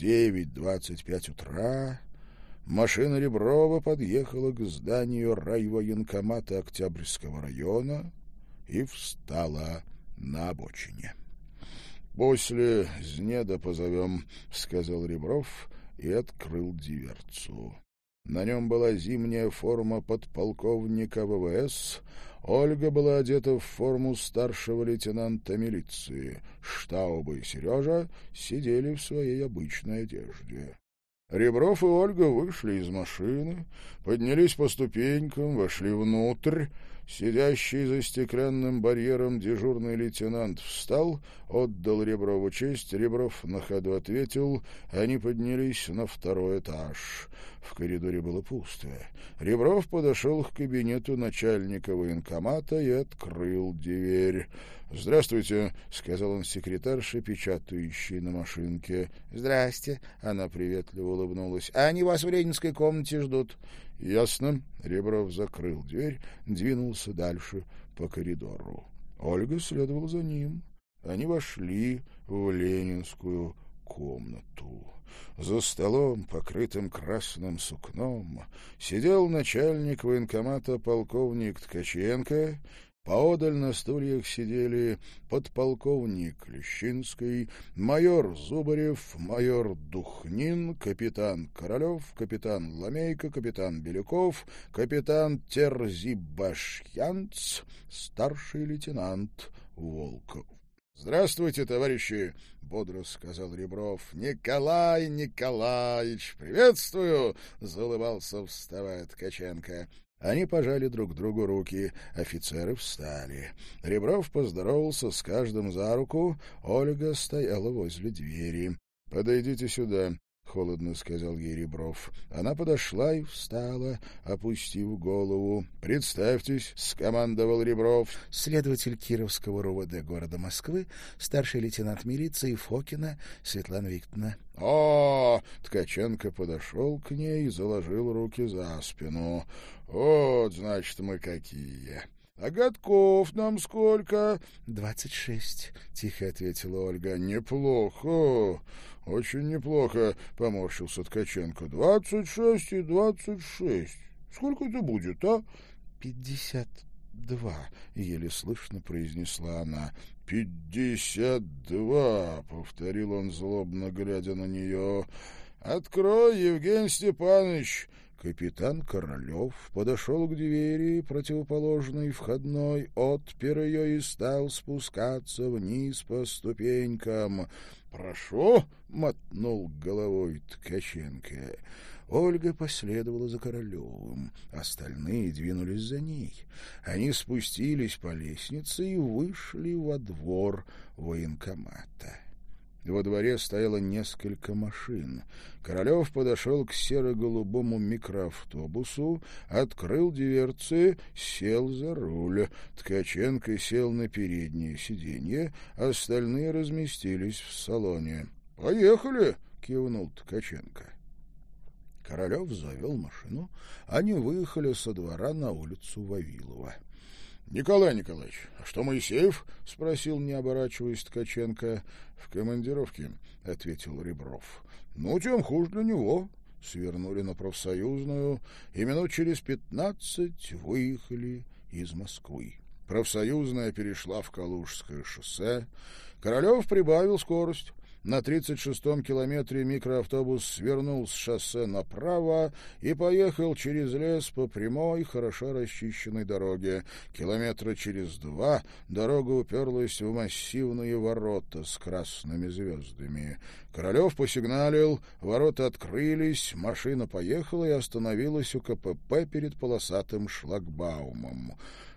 девять двадцать пять утра машина Реброва подъехала к зданию райвоенкомата Октябрьского района и встала на обочине. «После Знеда позовем», — сказал Ребров и открыл диверцу. На нем была зимняя форма подполковника ВВС. Ольга была одета в форму старшего лейтенанта милиции. Штауба и Сережа сидели в своей обычной одежде. Ребров и Ольга вышли из машины, поднялись по ступенькам, вошли внутрь. Сидящий за стеклянным барьером дежурный лейтенант встал, отдал Реброву честь, Ребров на ходу ответил, они поднялись на второй этаж. В коридоре было пусто. Ребров подошел к кабинету начальника военкомата и открыл дверь. «Здравствуйте», — сказал он секретарше, печатающей на машинке. «Здрасте», — она приветливо улыбнулась. "А «Они вас в ленинской комнате ждут». «Ясно». Ребров закрыл дверь, двинулся дальше по коридору. Ольга следовала за ним. Они вошли в ленинскую комнату. За столом, покрытым красным сукном, сидел начальник военкомата полковник Ткаченко Поодаль на стульях сидели подполковник Лещинский, майор Зубарев, майор Духнин, капитан Королев, капитан Ламейко, капитан Беляков, капитан Терзибашьянц, старший лейтенант Волков. Здравствуйте, товарищи! — бодро сказал Ребров. — Николай Николаевич, приветствую! — залыбался, вставая Ткаченко. Они пожали друг другу руки, офицеры встали. Ребров поздоровался с каждым за руку, Ольга стояла возле двери. — Подойдите сюда, холодно сказал ей Ребров. Она подошла и встала, опустив голову. «Представьтесь», — скомандовал Ребров. Следователь Кировского РОВД города Москвы, старший лейтенант милиции Фокина Светлана Викторовна. «О!» — Ткаченко подошел к ней и заложил руки за спину. «Вот, значит, мы какие!» А годков нам сколько? — Двадцать шесть, — тихо ответила Ольга. — Неплохо, Капитан Королев подошел к двери, противоположной входной, отпер ее и стал спускаться вниз по ступенькам. «Прошу!» — мотнул головой Ткаченко. Ольга последовала за Королевым, остальные двинулись за ней. Они спустились по лестнице и вышли во двор военкомата. Во дворе стояло несколько машин. Королев подошел к серо-голубому микроавтобусу, открыл дверцы, сел за руль. Ткаченко сел на переднее сиденье, остальные разместились в салоне. «Поехали!» — кивнул Ткаченко. Королев завел машину, они выехали со двора на улицу Вавилова. «Николай Николаевич, а что Моисеев?» — спросил, не оборачиваясь Ткаченко. «В командировке», — ответил Ребров. «Ну, тем хуже для него». Свернули на профсоюзную, и минут через пятнадцать выехали из Москвы. Профсоюзная перешла в Калужское шоссе. Королев прибавил скорость. На 36-м километре микроавтобус свернул с шоссе направо и поехал через лес по прямой, хорошо расчищенной дороге. Километра через два дорога уперлась в массивные ворота с красными звездами. Королев посигналил, ворота открылись, машина поехала и остановилась у КПП перед полосатым шлагбаумом.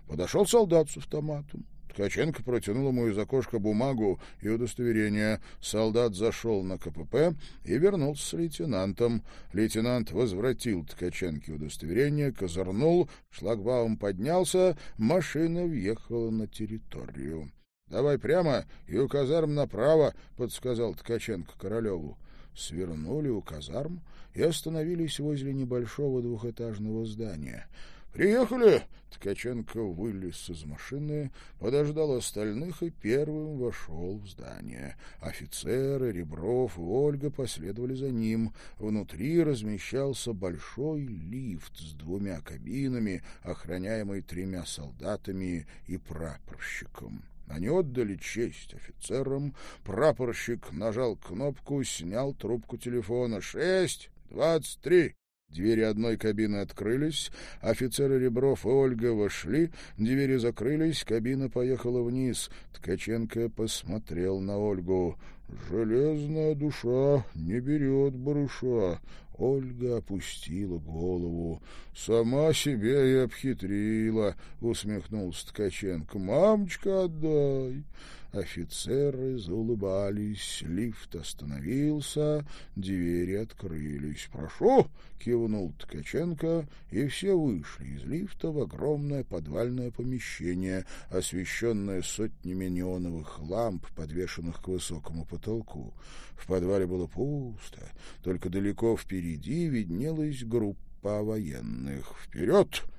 Подошел солдат с автоматом. Ткаченко протянул ему из окошка бумагу и удостоверение. Солдат зашел на КПП и вернулся с лейтенантом. Лейтенант возвратил Ткаченко удостоверение, козырнул, шлагбаум поднялся, машина въехала на территорию. — Давай прямо и у казарм направо, — подсказал Ткаченко Королеву. Свернули у казарм и остановились возле небольшого двухэтажного здания — «Приехали!» Ткаченко вылез из машины, подождал остальных и первым вошел в здание. Офицеры, Ребров и Ольга последовали за ним. Внутри размещался большой лифт с двумя кабинами, охраняемый тремя солдатами и прапорщиком. Они отдали честь офицерам. Прапорщик нажал кнопку, снял трубку телефона. «Шесть! Двадцать три!» Двери одной кабины открылись, офицеры Ребров и Ольга вошли, двери закрылись, кабина поехала вниз. Ткаченко посмотрел на Ольгу. «Железная душа не берет барыша». Ольга опустила голову. «Сама себе и обхитрила», — усмехнулся Ткаченко. «Мамочка, отдай». Офицеры заулыбались, лифт остановился, двери открылись. «Прошу!» — кивнул Ткаченко, и все вышли из лифта в огромное подвальное помещение, освещенное сотнями неоновых ламп, подвешенных к высокому потолку. В подвале было пусто, только далеко впереди виднелась группа военных. «Вперед!»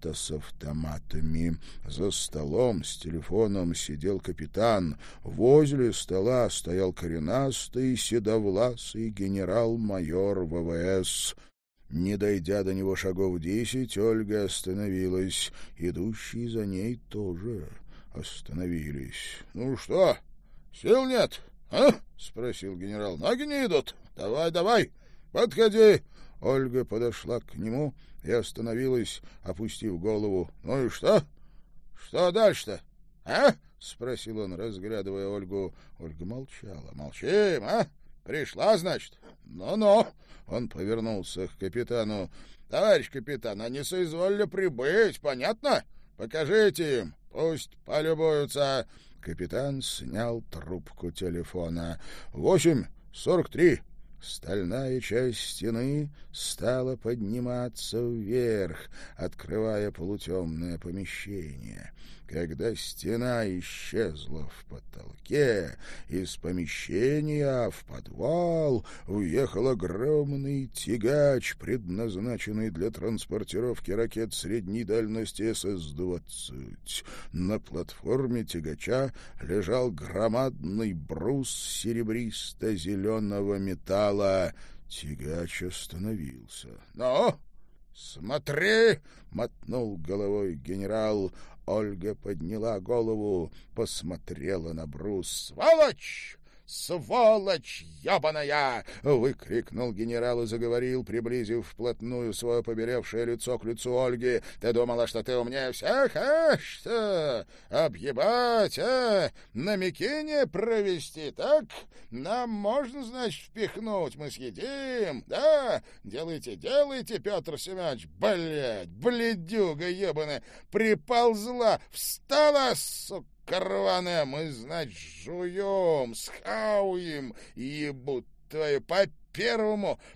будто с автоматами. За столом с телефоном сидел капитан. Возле стола стоял коренастый седовласый генерал-майор ВВС. Не дойдя до него шагов десять, Ольга остановилась. Идущие за ней тоже остановились. — Ну что, сил нет, а? — спросил генерал. — Ноги не идут. Давай, давай, подходи. Ольга подошла к нему и остановилась, опустив голову. — Ну и что? Что дальше-то? А? — спросил он, разглядывая Ольгу. Ольга молчала. — Молчим, а? Пришла, значит? Ну-ну. Он повернулся к капитану. — Товарищ капитан, они соизволили прибыть, понятно? Покажите им, пусть полюбуются. Капитан снял трубку телефона. — Восемь сорок три. Стальная часть стены стала подниматься вверх, открывая полутемное помещение. Когда стена исчезла в потолке, из помещения в подвал уехал огромный тягач, предназначенный для транспортировки ракет средней дальности СС-20. На платформе тягача лежал громадный брус серебристо-зеленого металла. Тягач остановился. «Но!» «Ну, «Смотри!» — мотнул головой генерал. Ольга подняла голову, посмотрела на Брус. «Сволочь! «Сволочь ебаная!» — выкрикнул генерал и заговорил, приблизив вплотную свое побелевшее лицо к лицу Ольги. «Ты думала, что ты умнее всех, а? Что? Объебать, а? На Микине провести, так? Нам можно, значит, впихнуть, мы съедим, да? Делайте, делайте, Петр Семенович, блядь, бледюга ебаная, приползла, встала, сука!» мы жуем, کروانا مزم ساؤ یہ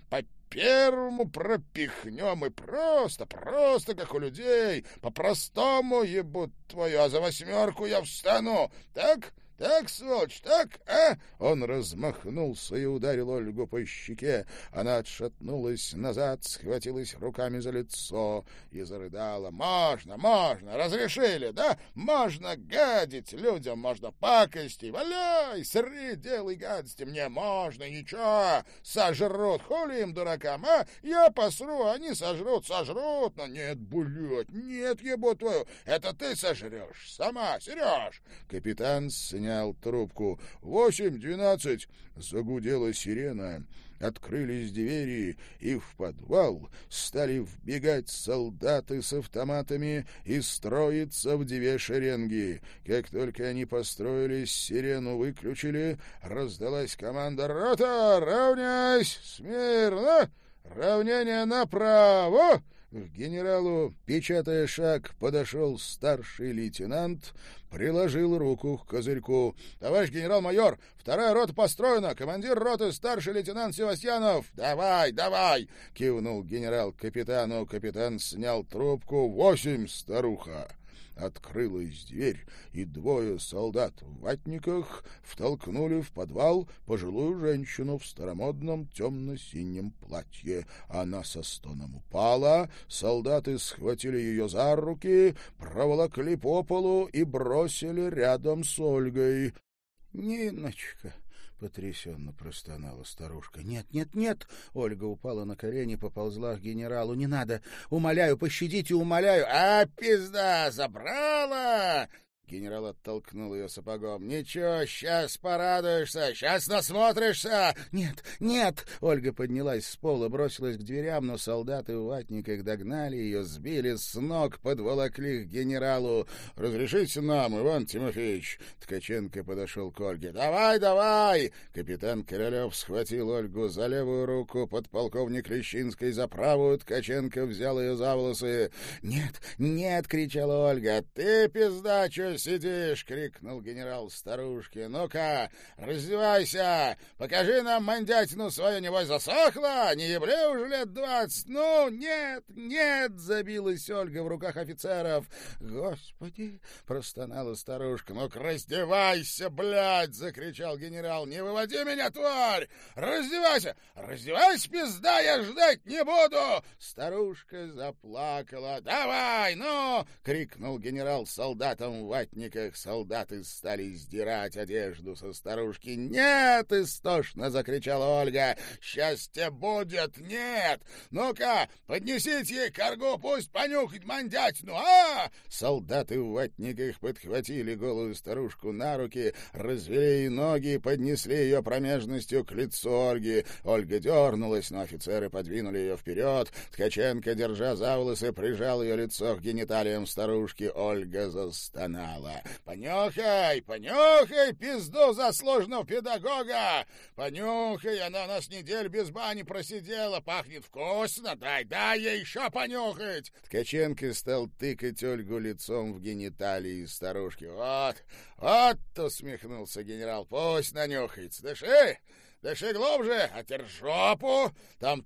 по первому пропихнем и просто, просто, как у людей, по-простому ебут твою, а за восьмерку я встану, так?» «Так, сволочь, так, а?» Он размахнулся и ударил Ольгу по щеке. Она отшатнулась назад, схватилась руками за лицо и зарыдала. «Можно, можно, разрешили, да? Можно гадить людям, можно пакости. Валяй, сри, делай гадости, мне можно, ничего. Сожрут, хули им, дуракам, а? Я посру, они сожрут, сожрут, но нет, блядь, нет, ебу твою, это ты сожрешь, сама, Сереж!» Капитан с поднял трубку. «Восемь, двенадцать!» Загудела сирена. Открылись двери, и в подвал стали вбегать солдаты с автоматами и строиться в две шеренги. Как только они построились, сирену выключили, раздалась команда «Рота! Равняйсь! Смирно! Равнение направо!» генералу, печатая шаг, подошел старший лейтенант, приложил руку к козырьку. — Товарищ генерал-майор, вторая рота построена! Командир роты старший лейтенант Севастьянов! — Давай, давай! — кивнул генерал капитану. Капитан снял трубку. — Восемь, старуха! открылась дверь, и двое солдат в ватниках втолкнули в подвал пожилую женщину в старомодном темно-синем платье. Она со стоном упала, солдаты схватили ее за руки, проволокли по полу и бросили рядом с Ольгой. — Ниночка! — потрясенно простонала старушка. «Нет, нет, нет!» — Ольга упала на колени, поползла к генералу. «Не надо! Умоляю, пощадите, умоляю!» «А, пизда, забрала!» Генерал оттолкнул ее сапогом. «Ничего, сейчас порадуешься, сейчас насмотришься!» «Нет, нет!» Ольга поднялась с пола, бросилась к дверям, но солдаты в ватниках догнали ее, сбили с ног, подволокли к генералу. «Разрешите нам, Иван Тимофеевич!» Ткаченко подошел к Ольге. «Давай, давай!» Капитан Королев схватил Ольгу за левую руку, подполковник Лещинской за правую. Ткаченко взял ее за волосы. «Нет, нет!» — кричала Ольга. «Ты пиздачусь сидишь?» — крикнул генерал старушке. «Ну-ка, раздевайся! Покажи нам мандятину свою, небось, засохла! Не ебле уже лет двадцать! Ну, нет, нет!» — забилась Ольга в руках офицеров. «Господи!» — простонала старушка. «Ну-ка, раздевайся, блядь!» — закричал генерал. «Не выводи меня, тварь! Раздевайся! Раздевайся, пизда! Я ждать не буду!» Старушка заплакала. «Давай, ну!» — крикнул генерал солдатам в ратниках солдаты стали сдирать одежду со старушки. «Нет!» — истошно закричала Ольга. «Счастье будет! Нет! Ну-ка, поднесите ей коргу, пусть понюхает мандятину, а!» Солдаты в ватниках подхватили голую старушку на руки, развели ноги и поднесли ее промежностью к лицу Ольги. Ольга дернулась, но офицеры подвинули ее вперед. Ткаченко, держа за волосы, прижал ее лицо к гениталиям старушки. Ольга застонала кричала. «Понюхай, понюхай пизду заслуженного педагога! Понюхай, она у нас неделю без бани просидела, пахнет вкусно, дай, дай ей еще понюхать!» Ткаченко стал тыкать Ольгу лицом в гениталии старушки. «Вот, вот!» — усмехнулся генерал. «Пусть нанюхается, дыши!» Дыши глубже, отер жопу. Там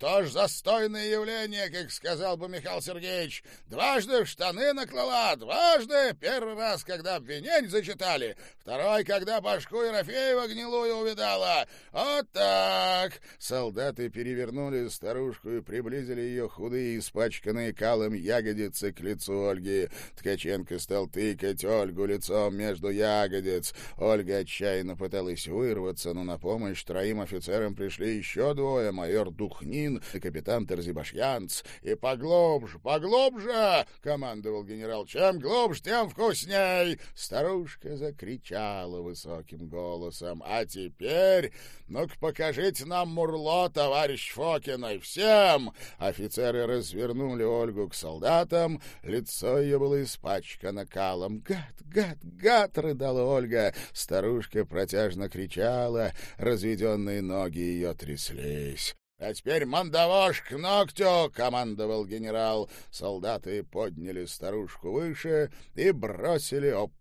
офицерам пришли еще двое, майор Духнин и капитан Терзибашьянц. «И поглубже, поглубже!» — командовал генерал. «Чем глубже, тем вкусней!» Старушка закричала высоким голосом. «А теперь, ну-ка покажите нам мурло, товарищ Фокиной, всем!» Офицеры развернули Ольгу к солдатам. Лицо ее было испачкано калом. «Гад, гад, гад!» — рыдала Ольга. Старушка протяжно кричала. Разведенные и ноги ее тряслись. «А теперь мандавош к ногтю!» — командовал генерал. Солдаты подняли старушку выше и бросили об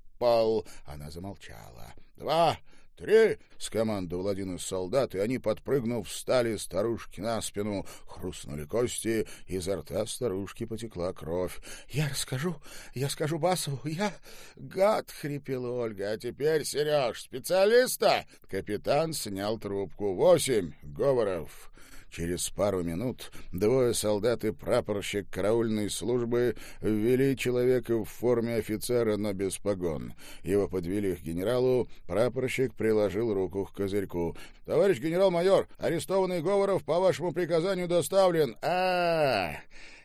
Она замолчала. «Два, быстрее!» — скомандовал один из солдат, и они, подпрыгнув, встали старушки на спину, хрустнули кости, изо рта старушки потекла кровь. «Я расскажу, я скажу Басову, я гад!» — хрипела Ольга. «А теперь, Сереж, специалиста!» Капитан снял трубку. «Восемь! Говоров!» Через пару минут двое солдат и прапорщик караульной службы ввели человека в форме офицера, но без погон. Его подвели к генералу, прапорщик приложил руку к козырьку. «Товарищ генерал-майор, арестованный Говоров по вашему приказанию доставлен!» «А,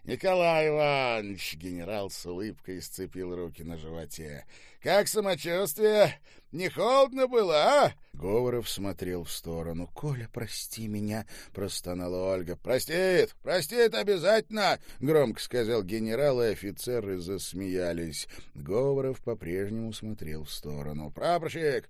Иванович!» — генерал с улыбкой сцепил руки на животе. «Как самочувствие? Не холодно было, а?» Говоров смотрел в сторону. «Коля, прости меня!» — простонала Ольга. «Простит! Простит обязательно!» — громко сказал генерал, и офицеры засмеялись. Говоров по-прежнему смотрел в сторону. «Прапорщик!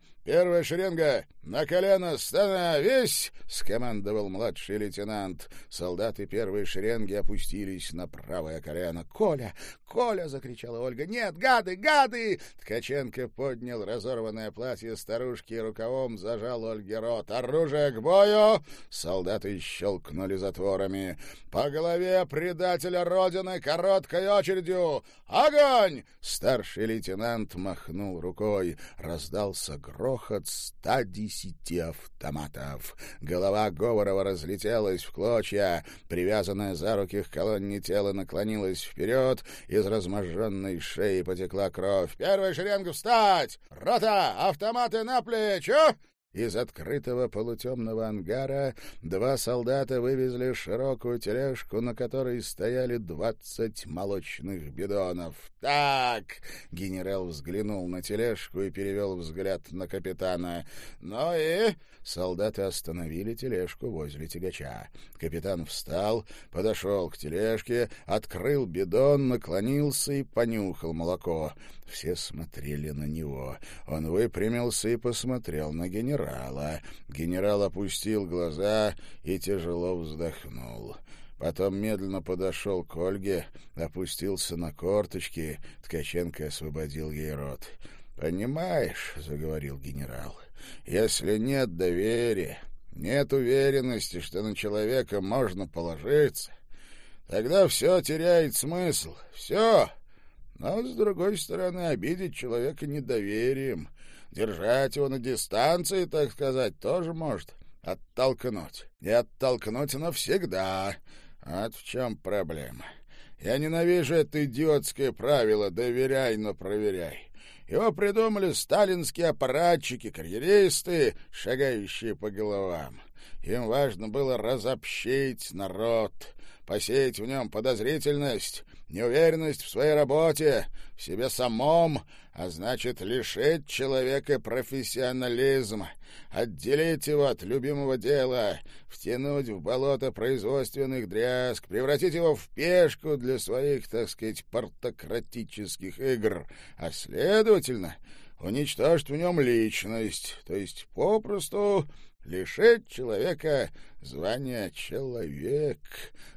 «Первая шеренга! На колено! Становись!» — скомандовал младший лейтенант. Солдаты первой шеренги опустились на правое колено. «Коля! Коля!» — закричала Ольга. «Нет, гады! Гады!» Ткаченко поднял разорванное платье старушки и рукавом зажал Ольге рот. «Оружие к бою!» Солдаты щелкнули затворами. «По голове предателя Родины короткой очередью! Огонь!» Старший лейтенант махнул рукой. Раздался гром грохот ста десяти автоматов. Голова Говорова разлетелась в клочья, привязанная за руки к колонне тело наклонилась вперед, из разможженной шеи потекла кровь. «Первая шеренга встать! Рота! Автоматы на плечо!» Из открытого полутемного ангара два солдата вывезли широкую тележку, на которой стояли двадцать молочных бидонов. «Так!» — генерал взглянул на тележку и перевел взгляд на капитана. «Ну и...» — солдаты остановили тележку возле тягача. Капитан встал, подошел к тележке, открыл бидон, наклонился и понюхал молоко. Все смотрели на него. Он выпрямился и посмотрел на генерала. Генерал опустил глаза и тяжело вздохнул. Потом медленно подошел к Ольге, опустился на корточки. Ткаченко освободил ей рот. «Понимаешь», — заговорил генерал, — «если нет доверия, нет уверенности, что на человека можно положиться, тогда все теряет смысл. Все!» Но, с другой стороны, обидеть человека недоверием, держать его на дистанции, так сказать, тоже может оттолкнуть. И оттолкнуть навсегда. Вот в чем проблема. Я ненавижу это идиотское правило «доверяй, но проверяй». Его придумали сталинские аппаратчики, карьеристы, шагающие по головам. Им важно было разобщить народ, посеять в нем подозрительность, неуверенность в своей работе, в себе самом, а значит лишить человека профессионализма, отделить его от любимого дела, втянуть в болото производственных дрязг, превратить его в пешку для своих, так сказать, портократических игр, а следовательно уничтожить в нем личность, то есть попросту лишить человека звания «человек».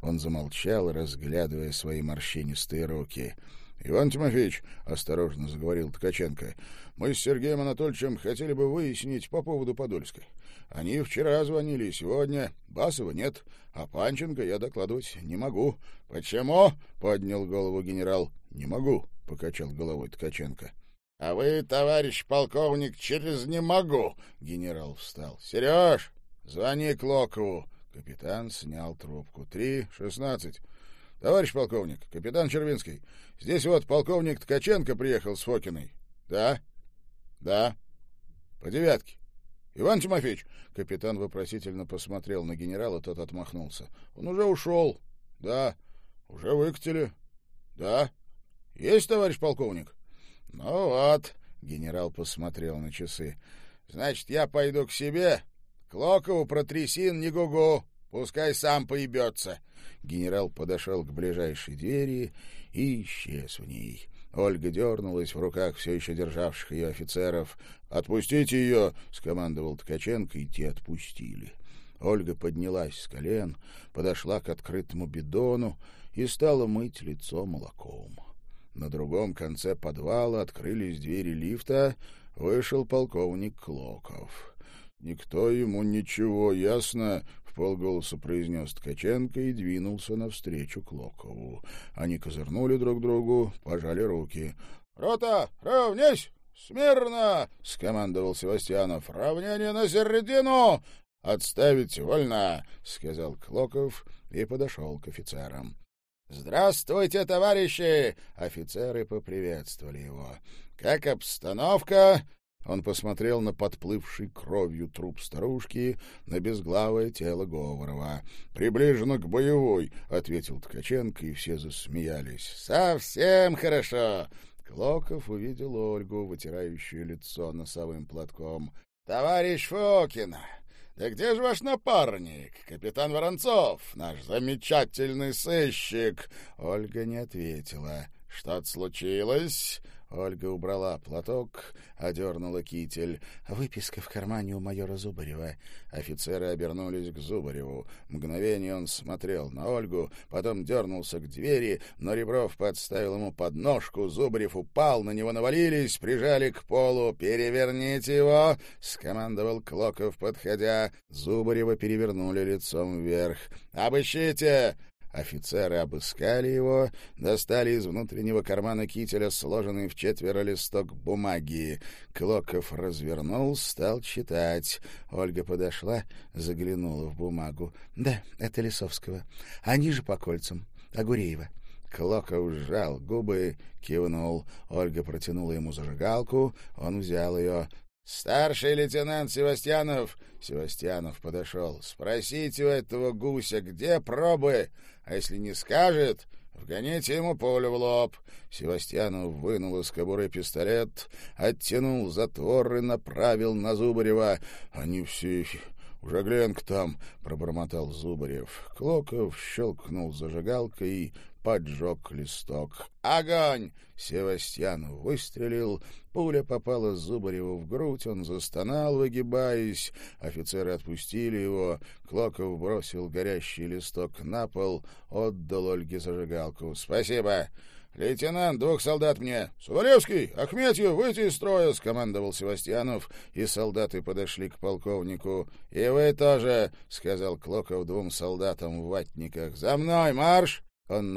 Он замолчал, разглядывая свои морщинистые руки. — Иван Тимофеевич, — осторожно заговорил Ткаченко, — мы с Сергеем Анатольевичем хотели бы выяснить по поводу Подольской. Они вчера звонили, сегодня Басова нет, а Панченко я докладывать не могу. — Почему? — поднял голову генерал. — Не могу, — покачал головой Ткаченко. — А вы, А вы, تبارش پلکونک چرس نی مگو گنرال اُستال سریش زانیک لوکو Капитан снял трубку. Три шестнадцать. Товарищ полковник, капитан Червинский. здесь вот полковник Ткаченко приехал с Фокиной. Да? Да. По девятке. Иван Тимофеевич, капитан вопросительно посмотрел на генерала, тот отмахнулся. Он уже ушел. Да. Уже выкатили. Да. Есть, товарищ полковник? — «Ну вот», — генерал посмотрел на часы, — «значит, я пойду к себе. Клокову про трясин не гугу, пускай сам поебется». Генерал подошел к ближайшей двери и исчез в ней. Ольга дернулась в руках все еще державших ее офицеров. «Отпустите ее!» — скомандовал Ткаченко, и те отпустили. Ольга поднялась с колен, подошла к открытому бидону и стала мыть лицо молоком. На другом конце подвала открылись двери лифта, вышел полковник Клоков. «Никто ему ничего, ясно?» — в полголоса произнес Ткаченко и двинулся навстречу Клокову. Они козырнули друг другу, пожали руки. «Рота, равнясь! Смирно!» — скомандовал Севастьянов. «Равнение на середину! Отставить вольно!» — сказал Клоков и подошел к офицерам. «Здравствуйте, товарищи!» — офицеры поприветствовали его. «Как обстановка?» Он посмотрел на подплывший кровью труп старушки, на безглавое тело Говорова. «Приближено к боевой», — ответил Ткаченко, и все засмеялись. «Совсем хорошо!» Клоков увидел Ольгу, вытирающую лицо носовым платком. «Товарищ Фокина где же ваш напарник, капитан Воронцов, наш замечательный сыщик?» Ольга не ответила. «Что-то случилось?» Ольга убрала платок, одернула китель. «Выписка в кармане у майора Зубарева». Офицеры обернулись к Зубареву. Мгновение он смотрел на Ольгу, потом дернулся к двери, но Ребров подставил ему подножку, Зубарев упал, на него навалились, прижали к полу. «Переверните его!» — скомандовал Клоков, подходя. Зубарева перевернули лицом вверх. «Обыщите!» Офицеры обыскали его, достали из внутреннего кармана кителя сложенный в четверо листок бумаги. Клоков развернул, стал читать. Ольга подошла, заглянула в бумагу. «Да, это Лисовского. Они же по кольцам. Агуреева». Клоков сжал губы, кивнул. Ольга протянула ему зажигалку, он взял ее. Старший лейтенант Севастьянов... Севастьянов подошел. Спросите у этого гуся, где пробы? А если не скажет, вгоните ему пулю в лоб. Севастьянов вынул из кобуры пистолет, оттянул затвор и направил на Зубарева. Они все уже «Жаглянка там!» — пробормотал Зубарев. Клоков щелкнул зажигалкой и поджег листок. «Огонь!» — Севастьян выстрелил. Пуля попала Зубареву в грудь, он застонал, выгибаясь. Офицеры отпустили его. Клоков бросил горящий листок на пол, отдал Ольге зажигалку. «Спасибо!» «Лейтенант, двух солдат мне! Сувалевский, Ахметьев, выйти из строя!» — скомандовал Севастьянов, и солдаты подошли к полковнику. «И вы тоже!» — сказал Клоков двум солдатам в ватниках. «За мной марш!» Он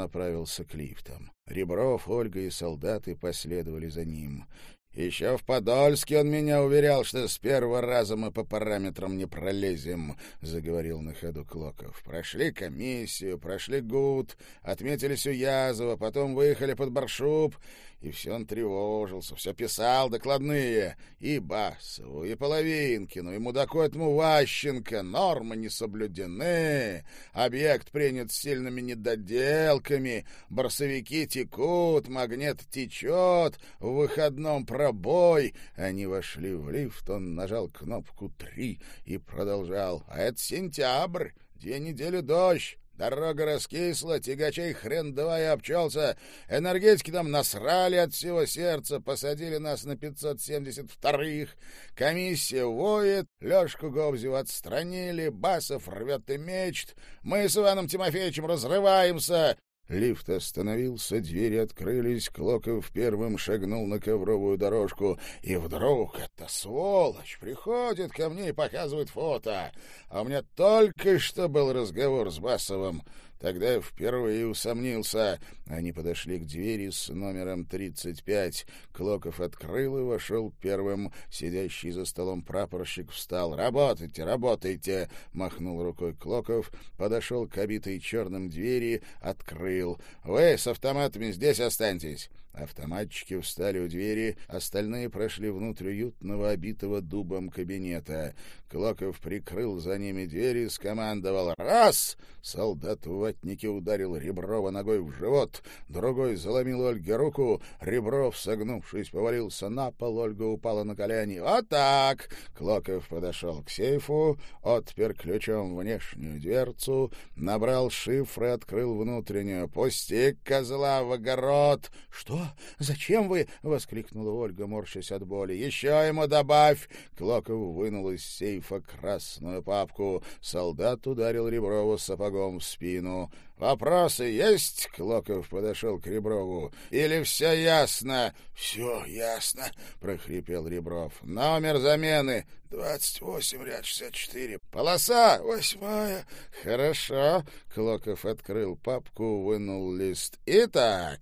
Еще в Подольске он меня уверял, что с первого раза мы по параметрам не пролезем, — заговорил на ходу Клоков. Прошли комиссию, прошли ГУД, отметились у Язова, потом выехали под Баршуб, и все он тревожился, все писал докладные. И Басову, и Половинкину, и мудаку этому Ващенко. Нормы не соблюдены, объект принят с сильными недоделками, борсовики текут, магнит течет, в выходном пробой. Они вошли в лифт, он нажал кнопку «три» и продолжал. «А это сентябрь, две недели дождь». Дорога раскисла, тягачей хрен давай обчелся. Энергетики там насрали от всего сердца, посадили нас на 572-х. Комиссия воет, Лешку Гобзев отстранили, Басов рвет и мечт. Мы с Иваном Тимофеевичем разрываемся. Лифт остановился, двери открылись, Клоков первым шагнул на ковровую дорожку. И вдруг эта сволочь приходит ко мне и показывает фото. А у меня только что был разговор с Басовым. Тогда я впервые усомнился. Они подошли к двери с номером 35. Клоков открыл и вошел первым. Сидящий за столом прапорщик встал. «Работайте, работайте!» — махнул рукой Клоков, подошел к обитой черным двери, открыл. «Вы с автоматами здесь останьтесь!» Автоматчики встали у двери, остальные прошли внутрь уютного, обитого дубом кабинета. Клоков прикрыл за ними дверь и скомандовал «Раз!» Солдат в ватнике ударил Реброва ногой в живот, другой заломил Ольге руку. Ребров, согнувшись, повалился на пол, Ольга упала на колени. «Вот так!» Клоков подошел к сейфу, отпер ключом внешнюю дверцу, набрал шифр и открыл внутреннюю. «Пусти козла в огород!» «Что?» «Зачем вы?» — воскликнула Ольга, морщась от боли. «Еще ему добавь!» Клоков вынул из сейфа красную папку. Солдат ударил Реброву сапогом в спину. «Вопросы есть?» — Клоков подошел к Реброву. «Или все ясно?» «Все ясно», — прохрипел Ребров. «Номер замены?» «Двадцать восемь, ряд шестьдесят четыре». «Полоса?» «Восьмая». «Хорошо». Клоков открыл папку, вынул лист. «Итак...»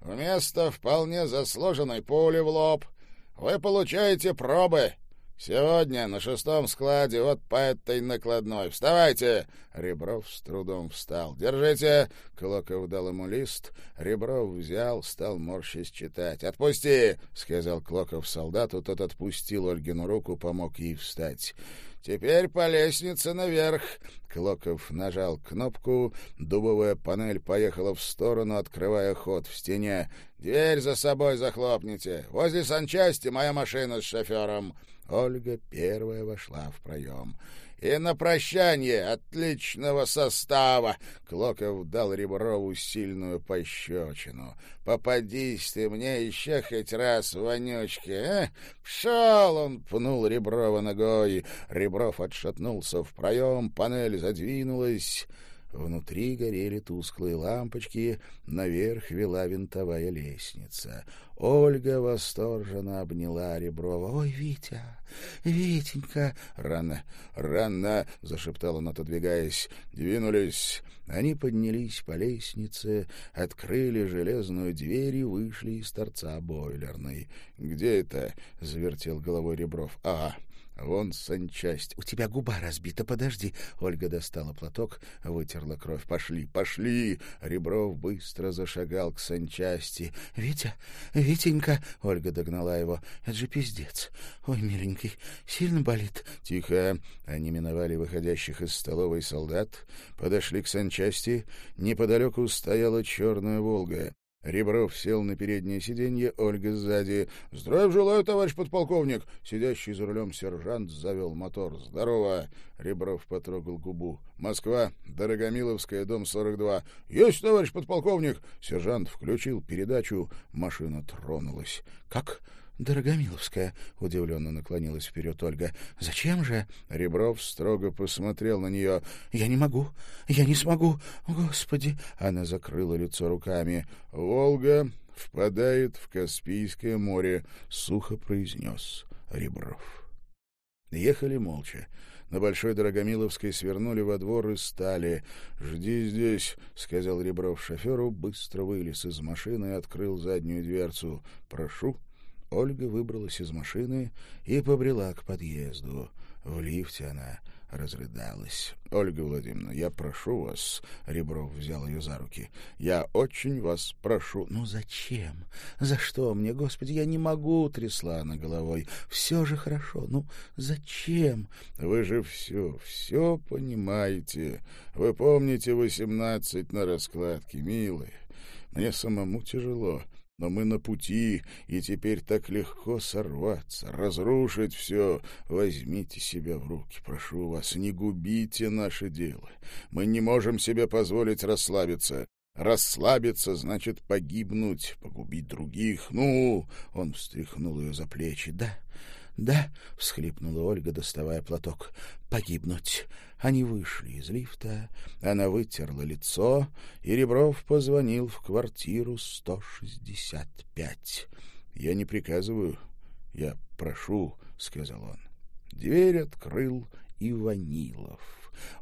Вместо вполне заслуженной пули в лоб вы получаете пробы. Сегодня на шестом складе вот по этой накладной. Вставайте!» Ребров с трудом встал. «Держите!» Клоков дал ему лист. Ребров взял, стал морщись читать. «Отпусти!» — сказал Клоков солдату. Тот отпустил Ольгину руку, помог ей встать. «Теперь по лестнице наверх!» Клоков нажал кнопку, дубовая панель поехала в сторону, открывая ход в стене. «Дверь за собой захлопните! Возле санчасти моя машина с шофером!» Ольга первая вошла в проем и на прощание отличного состава!» Клоков дал Реброву сильную пощечину. «Попадись ты мне еще хоть раз, вонючки, а? Э?» Пшел!» Он пнул Реброва ногой. Ребров отшатнулся в проем, панель задвинулась... Внутри горели тусклые лампочки, наверх вела винтовая лестница. Ольга восторженно обняла Реброва. «Ой, Витя! Витенька!» «Рано! Рано!» — зашептала она, отодвигаясь. «Двинулись!» Они поднялись по лестнице, открыли железную дверь и вышли из торца бойлерной. «Где это?» — завертел головой Ребров. «А, Вон санчасть. — У тебя губа разбита, подожди. Ольга достала платок, вытерла кровь. — Пошли, пошли! Ребров быстро зашагал к санчасти. — Витя, Витенька! — Ольга догнала его. — Это же пиздец. Ой, миленький, сильно болит? — Тихо! Они миновали выходящих из столовой солдат, подошли к санчасти. Неподалеку стояла черная «Волга». Ребров сел на переднее сиденье, Ольга сзади. «Здравия желаю, товарищ подполковник!» Сидящий за рулем сержант завел мотор. «Здорово!» Ребров потрогал губу. «Москва, Дорогомиловская, дом 42». «Есть, товарищ подполковник!» Сержант включил передачу. Машина тронулась. «Как?» Дорогомиловская, — удивленно наклонилась вперед Ольга. — Зачем же? Ольга выбралась из машины и побрела к подъезду. В лифте она разрыдалась. «Ольга Владимировна, я прошу вас...» — Ребров взял ее за руки. «Я очень вас прошу...» «Ну зачем? За что мне? Господи, я не могу!» — трясла она головой. «Все же хорошо. Ну зачем?» «Вы же все, все понимаете. Вы помните восемнадцать на раскладке, милые. Мне самому тяжело. Но мы на пути, и теперь так легко сорваться, разрушить все. Возьмите себя в руки, прошу вас, не губите наше дело. Мы не можем себе позволить расслабиться. Расслабиться значит погибнуть, погубить других. Ну, он встряхнул ее за плечи. Да, да, всхлипнула Ольга, доставая платок. Погибнуть. Они вышли из лифта. Она вытерла лицо, и Ребров позвонил в квартиру 165. Я не приказываю, я прошу, сказал он. Дверь открыл Иванилов.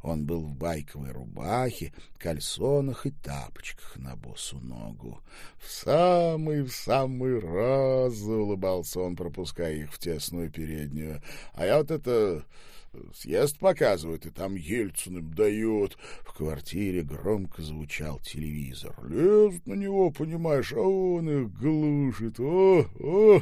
Он был в байковой рубахе, кальсонах и тапочках на босу ногу. «В самый, в самый раз!» — улыбался он, пропуская их в тесную переднюю. «А я вот это...» э, Съезд показывают, и там Ельциным дают. В квартире громко звучал телевизор. Лезут на него, понимаешь, а он их глушит. О, о,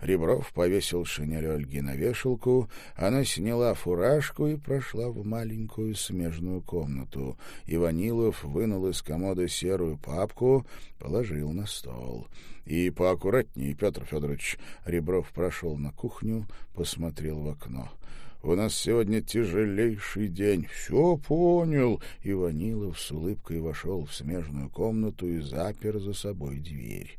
Ребров повесил шинель Ольги на вешалку, она сняла фуражку и прошла в маленькую смежную комнату. Иванилов вынул из комода серую папку, положил на стол. «И поаккуратнее, Петр Федорович». Ребров прошел на кухню, посмотрел в окно. У нас сегодня тяжелейший день. Все понял. Иванилов с улыбкой вошел в смежную комнату и запер за собой дверь.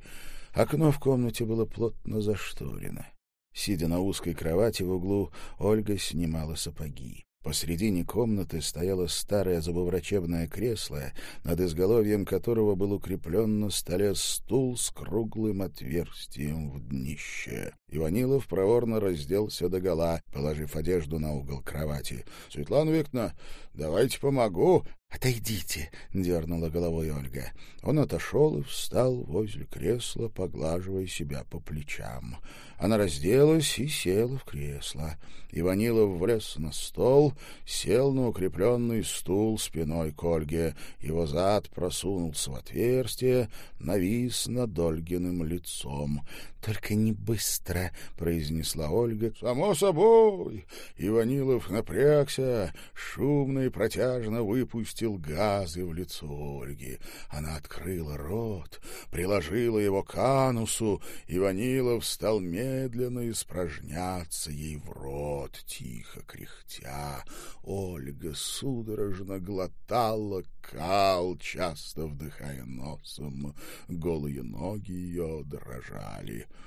Окно в комнате было плотно зашторено. Сидя на узкой кровати в углу, Ольга снимала сапоги. Посредине комнаты стояло старое зубоврачебное кресло, над изголовьем которого был укреплен на столе стул с круглым отверстием в днище. Иванилов проворно разделся догола, положив одежду на угол кровати. — Светлана Викторовна, давайте помогу. — Отойдите, — дернула головой Ольга. Он отошел и встал возле кресла, поглаживая себя по плечам. Она разделась и села в кресло. Иванилов влез на стол, сел на укрепленный стул спиной к Ольге. Его зад просунулся в отверстие, навис над Ольгиным лицом. — Только не быстро! Петра, произнесла Ольга. Само собой. Иванилов напрягся, шумно и протяжно выпустил газы в лицо Ольги. Она открыла рот, приложила его к анусу. Иванилов стал медленно испражняться ей в рот, тихо кряхтя. Ольга судорожно глотала, кал, часто вдыхая носом. Голые ноги ее дрожали.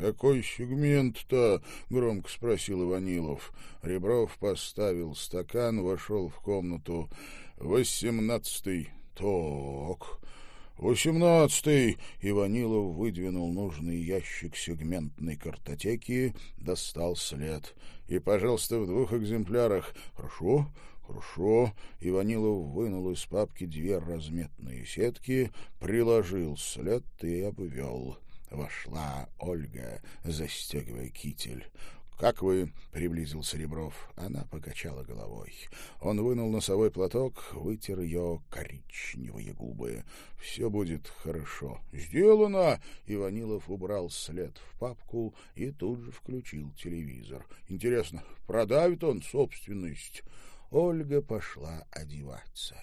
«Какой сегмент-то?» — громко спросил Иванилов. Ребров поставил стакан, вошел в комнату. «Восемнадцатый ток». «Восемнадцатый!» — Иванилов выдвинул нужный ящик сегментной картотеки, достал след. «И, пожалуйста, в двух экземплярах. Хорошо?» «Хорошо». Иванилов вынул из папки две разметные сетки, приложил след и обвел. Вошла Ольга, застегивая китель. «Как вы?» — приблизил Серебров. Она покачала головой. Он вынул носовой платок, вытер ее коричневые губы. «Все будет хорошо». «Сделано!» — Иванилов убрал след в папку и тут же включил телевизор. «Интересно, продавит он собственность?» Ольга пошла одеваться.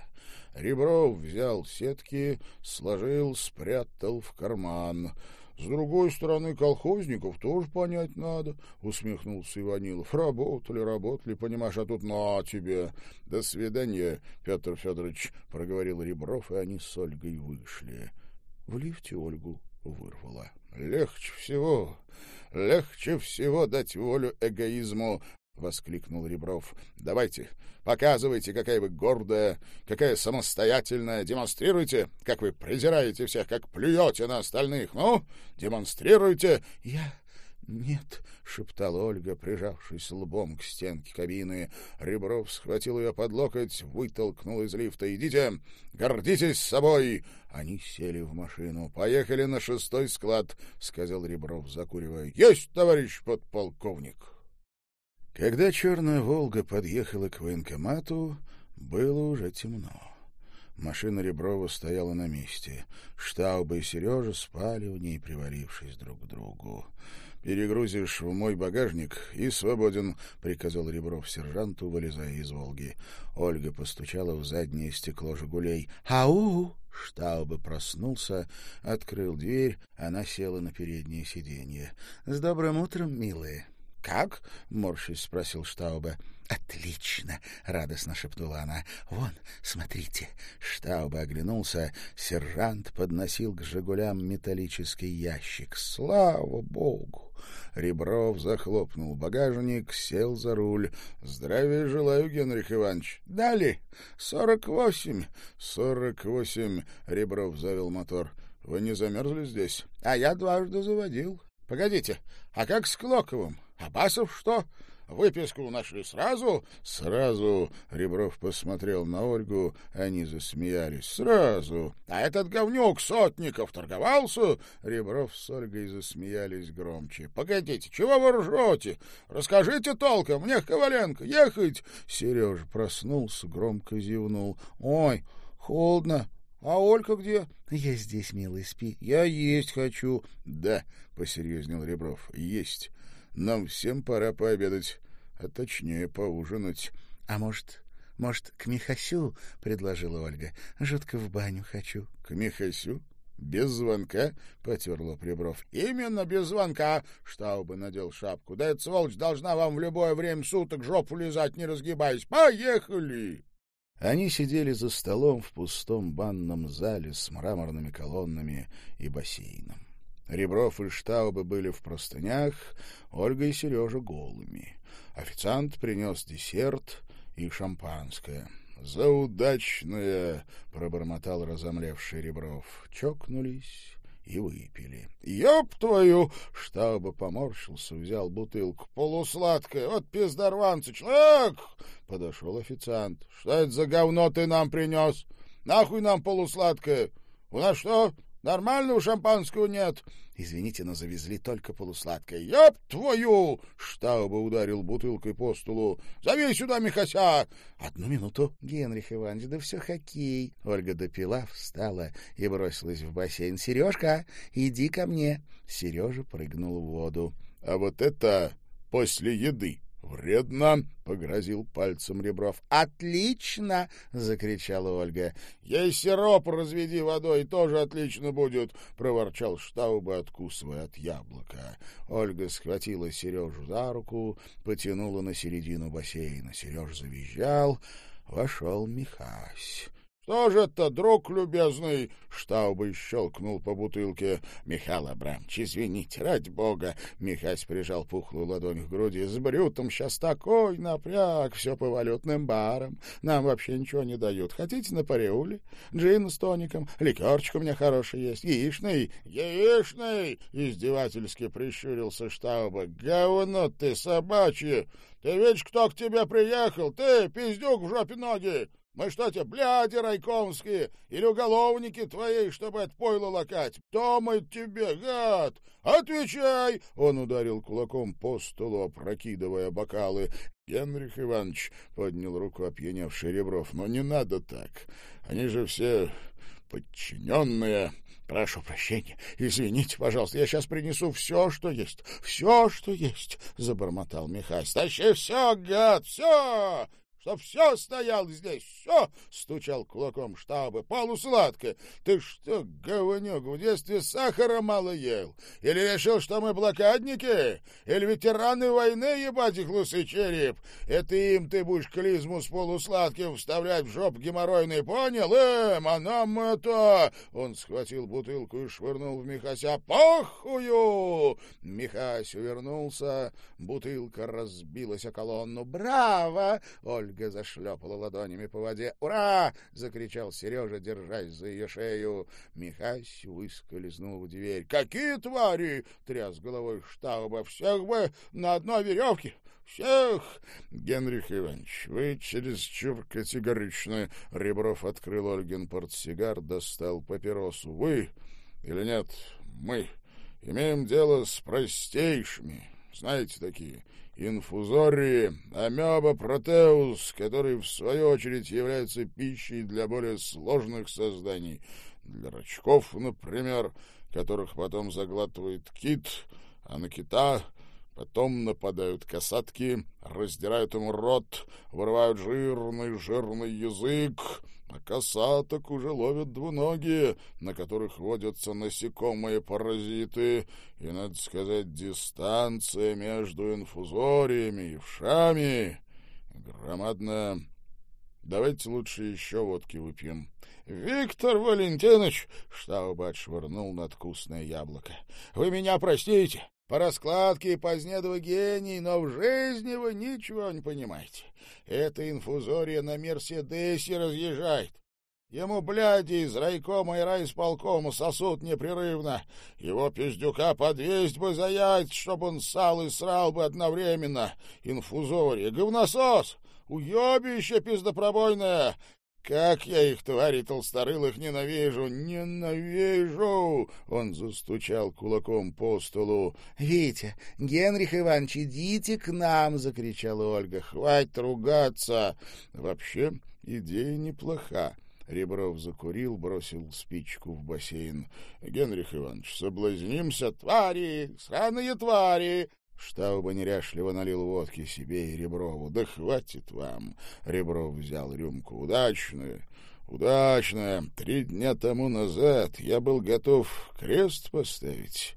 Ребров взял сетки, сложил, спрятал в карман — с другой стороны колхозников тоже понять надо, — усмехнулся Иванилов. — Работали, работали, понимаешь, а тут на тебе. До свидания, Петр Федорович, — проговорил Ребров, и они с Ольгой вышли. В лифте Ольгу вырвало. — Легче всего, легче всего дать волю эгоизму, — воскликнул Ребров. — Давайте, показывайте, какая вы гордая, какая самостоятельная, демонстрируйте, как вы презираете всех, как плюете на остальных. Ну, демонстрируйте. — Я... «Нет», — шептала Ольга, прижавшись лбом к стенке кабины. Ребров схватил ее под локоть, вытолкнул из лифта. «Идите! Гордитесь собой!» Они сели в машину. «Поехали на шестой склад», — сказал Ребров, закуривая. «Есть, товарищ подполковник!» Когда черная «Волга» подъехала к военкомату, было уже темно. Машина Реброва стояла на месте. Штауба и Сережа спали в ней, приварившись друг к другу. «Перегрузишь в мой багажник и свободен», — приказал Ребров сержанту, вылезая из «Волги». Ольга постучала в заднее стекло «Жигулей». «Ау!» Штауба проснулся, открыл дверь, она села на переднее сиденье. «С добрым утром, милые!» «Как?» — морщись спросил Штауба. «Отлично!» — радостно шепнула она. «Вон, смотрите!» Штауба оглянулся. Сержант подносил к «Жигулям» металлический ящик. «Слава богу!» Ребров захлопнул багажник, сел за руль. «Здравия желаю, Генрих Иванович!» «Дали! Сорок восемь!» «Сорок восемь!» — Ребров завел мотор. «Вы не замерзли здесь?» «А я дважды заводил. Погодите, а как с Клоковым?» Абасов что? Выписку нашли сразу? Сразу. Ребров посмотрел на Ольгу, они засмеялись. Сразу. А этот говнюк Сотников торговался? Ребров с Ольгой засмеялись громче. Погодите, чего вы ржете? Расскажите толком, мне Коваленко ехать. Сереж проснулся, громко зевнул. Ой, холодно. А Олька где? Я здесь, милый, спи. Я есть хочу. Да, посерьезнел Ребров, есть. Нам всем пора пообедать, а точнее поужинать. — А может, может, к Михасю? — предложила Ольга. — Жутко в баню хочу. — К Михасю? «Без звонка?» — потерла Прибров. «Именно без звонка!» — Штаубы надел шапку. «Да эта сволочь должна вам в любое время суток жопу лизать, не разгибаясь! Поехали!» Они сидели за столом в пустом банном зале с мраморными колоннами и бассейном. Ребров и Штаубы были в простынях, Ольга и Сережа голыми. Официант принес десерт и шампанское. «За удачное!» — пробормотал разомлевший Ребров. Чокнулись и выпили. «Ёб твою!» — Штаба поморщился, взял бутылку. «Полусладкая! Вот пиздорванцыч, Человек!» — подошел официант. «Что это за говно ты нам принес? Нахуй нам полусладкое? У нас что, Нормального шампанского нет. Извините, но завезли только полусладкое. Ёб твою! Штауба ударил бутылкой по столу. Зови сюда Михася! Одну минуту. Генрих Иванович, да все хоккей. Ольга допила, встала и бросилась в бассейн. Сережка, иди ко мне. Сережа прыгнул в воду. А вот это после еды. «Вредно!» — погрозил пальцем Ребров. «Отлично!» — закричала Ольга. «Ей сироп разведи водой, тоже отлично будет!» — проворчал Штауба, откусывая от яблока. Ольга схватила Сережу за руку, потянула на середину бассейна. Сереж завизжал. Вошел Михась. «Что же это, друг любезный, штаубы щелкнул по бутылке. Михаил Абрамович, извините, ради бога. Михась прижал пухлую ладонь к груди. С брютом сейчас такой напряг, все по валютным барам. Нам вообще ничего не дают. Хотите на пареуле? Джин с тоником, ликерчик у меня хороший есть, яичный. Яичный! Издевательски прищурился Штаубы. Говно ты собачье! Ты видишь, кто к тебе приехал? Ты, пиздюк в жопе ноги! Мы что тебе, бляди райкомские или уголовники твои, чтобы от пойла лакать? Кто мы тебе, гад? Отвечай!» Он ударил кулаком по столу, опрокидывая бокалы. Генрих Иванович поднял руку опьяневший Ребров. «Но не надо так. Они же все подчиненные». «Прошу прощения. Извините, пожалуйста, я сейчас принесу все, что есть. Все, что есть», — забормотал Михась. «Тащи все, гад, все! что все Ольга зашлепала ладонями по воде. «Ура!» — закричал Сережа, держась за ее шею. Михась выскользнул в дверь. «Какие твари!» — тряс головой штаба. «Всех бы на одной веревке!» «Всех!» «Генрих Иванович, вы через чур категорично...» Ребров открыл Ольгин портсигар, достал папиросу. «Вы или нет, мы имеем дело с простейшими, знаете такие? Инфузории, амеба, протеус, который в свою очередь, является пищей для более сложных созданий. Для рачков, например, которых потом заглатывает кит, а на кита Потом нападают касатки, раздирают ему рот, вырывают жирный-жирный язык... На косаток уже ловят двуногие, на которых водятся насекомые-паразиты, и, надо сказать, дистанция между инфузориями и вшами громадная. Давайте лучше еще водки выпьем. Виктор Валентинович, Штауб отшвырнул надкусное яблоко. Вы меня простите, По раскладке Позднедова гений, но в жизни вы ничего не понимаете. Эта инфузория на Мерседесе разъезжает. Ему бляди из райкома и райисполкома сосут непрерывно. Его пиздюка подвесть бы за яйца, чтобы он сал и срал бы одновременно. Инфузория, говносос, уебище пиздопробойное. Как я их, твари толсторылых, ненавижу! Ненавижу!» Он застучал кулаком по столу. «Витя, Генрих Иванович, идите к нам!» — закричала Ольга. «Хватит ругаться!» «Вообще, идея неплоха». Ребров закурил, бросил спичку в бассейн. — Генрих Иванович, соблазнимся, твари, сраные твари! Штаба неряшливо налил водки себе и Реброву. «Да хватит вам!» — Ребров взял рюмку. «Удачную!» «Удачно! Три дня тому назад я был готов крест поставить.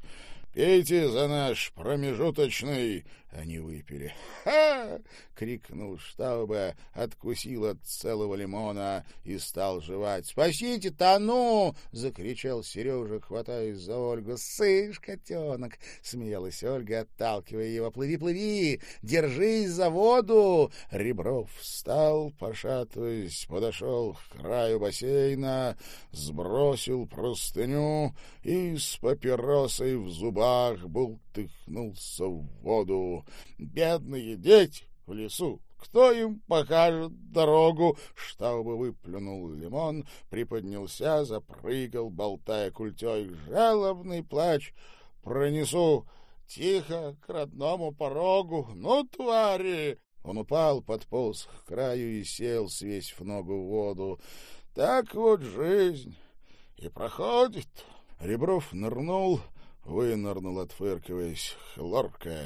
Пейте за наш промежуточный они выпили. «Ха!» — крикнул Штаубе, откусил от целого лимона и стал жевать. «Спасите тону!» а — закричал Сережа, хватаясь за Ольгу. «Сышь, котенок!» — смеялась Ольга, отталкивая его. «Плыви, плыви! Держись за воду!» Ребров встал, пошатываясь, подошел к краю бассейна, сбросил простыню и с папиросой в зубах бултыхнулся в воду бедные дети в лесу. Кто им покажет дорогу? Чтобы выплюнул лимон, приподнялся, запрыгал, болтая культей, жалобный плач. Пронесу тихо к родному порогу. Ну, твари! Он упал, подполз к краю и сел, свесив ногу в воду. Так вот жизнь и проходит. Ребров нырнул, вынырнул, отфыркиваясь. Хлорка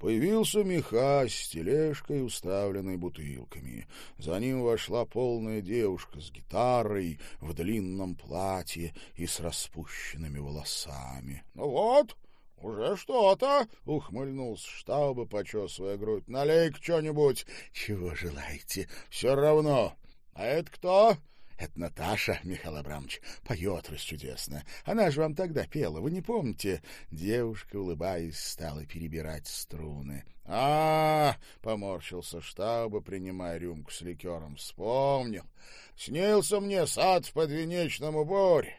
Появился Михась с тележкой, уставленной бутылками. За ним вошла полная девушка с гитарой, в длинном платье и с распущенными волосами. — Ну вот, уже что-то, — ухмыльнулся штаба, почесывая грудь. — Налей-ка что-нибудь. — Чего желаете? — Все равно. — А это кто? Это Наташа, Михаил Абрамович, поет чудесно. Она же вам тогда пела, вы не помните? Девушка, улыбаясь, стала перебирать струны. А, -а, -а поморщился штаба, принимая рюмку с ликером. Вспомнил. Снился мне сад в подвенечном уборе.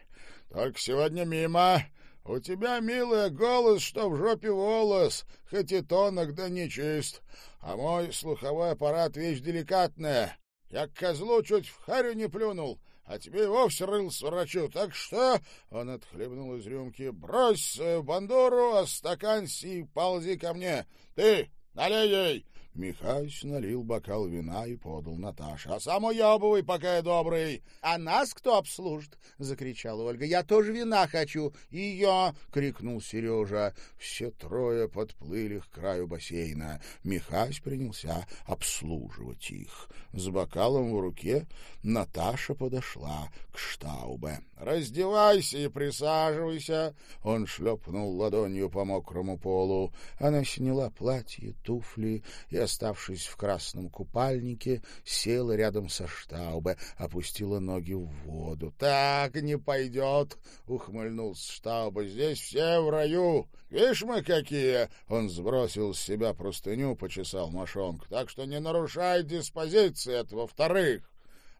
Только сегодня мимо. У тебя, милая, голос, что в жопе волос, хоть и тонок, да нечист. А мой слуховой аппарат — вещь деликатная. Я козлу чуть в харю не плюнул, а тебе и вовсе рыл сворачу. Так что...» — он отхлебнул из рюмки. «Брось свою бандуру, а стакан си ползи ко мне. Ты, налей ей!» Михайлович налил бокал вина и подал Наташе. — А само ябовый, пока я добрый! — А нас кто обслужит? — закричала Ольга. — Я тоже вина хочу! — И я! — крикнул Сережа. Все трое подплыли к краю бассейна. Михайлович принялся обслуживать их. С бокалом в руке Наташа подошла к Штаубе. — Раздевайся и присаживайся! Он шлепнул ладонью по мокрому полу. Она сняла платье, туфли и оставшись в красном купальнике, села рядом со Штаубе, опустила ноги в воду. — Так не пойдет! — ухмыльнулся Штаубе. — Здесь все в раю! Видишь мы какие! Он сбросил с себя простыню, почесал мошонку. — Так что не нарушай диспозиции, это во-вторых.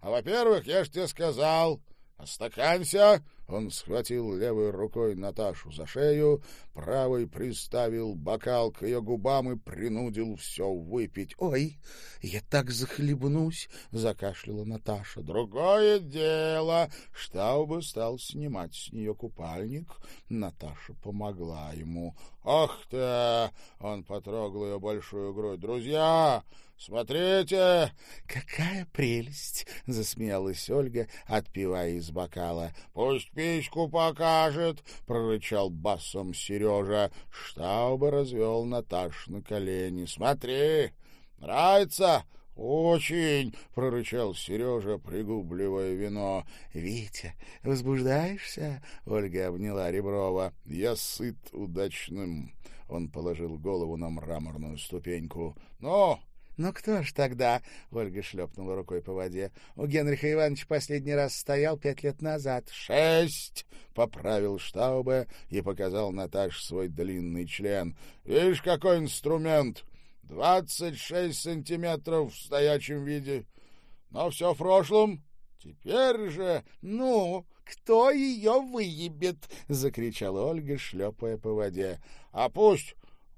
А во-первых, я ж тебе сказал, остаканься, он схватил левой рукой Наташу за шею, правой приставил бокал к ее губам и принудил все выпить. — Ой, я так захлебнусь! — закашляла Наташа. — Другое дело! Штаубы стал снимать с нее купальник. Наташа помогла ему. — ох ты! — он потрогал ее большую грудь. — Друзья! «Смотрите!» «Какая прелесть!» — засмеялась Ольга, отпивая из бокала. «Пусть письку покажет!» — прорычал басом Сережа. Штаубы развел Наташ на колени. «Смотри! Нравится?» «Очень!» — прорычал Сережа, пригубливая вино. «Витя, возбуждаешься?» — Ольга обняла Реброва. «Я сыт удачным!» — он положил голову на мраморную ступеньку. «Ну, «Ну кто ж тогда?» — Ольга шлепнула рукой по воде. «У Генриха Ивановича последний раз стоял пять лет назад». «Шесть!» — поправил Штаубе и показал Наташ свой длинный член. «Видишь, какой инструмент! Двадцать шесть сантиметров в стоячем виде. Но все в прошлом. Теперь же... Ну, кто ее выебет?» —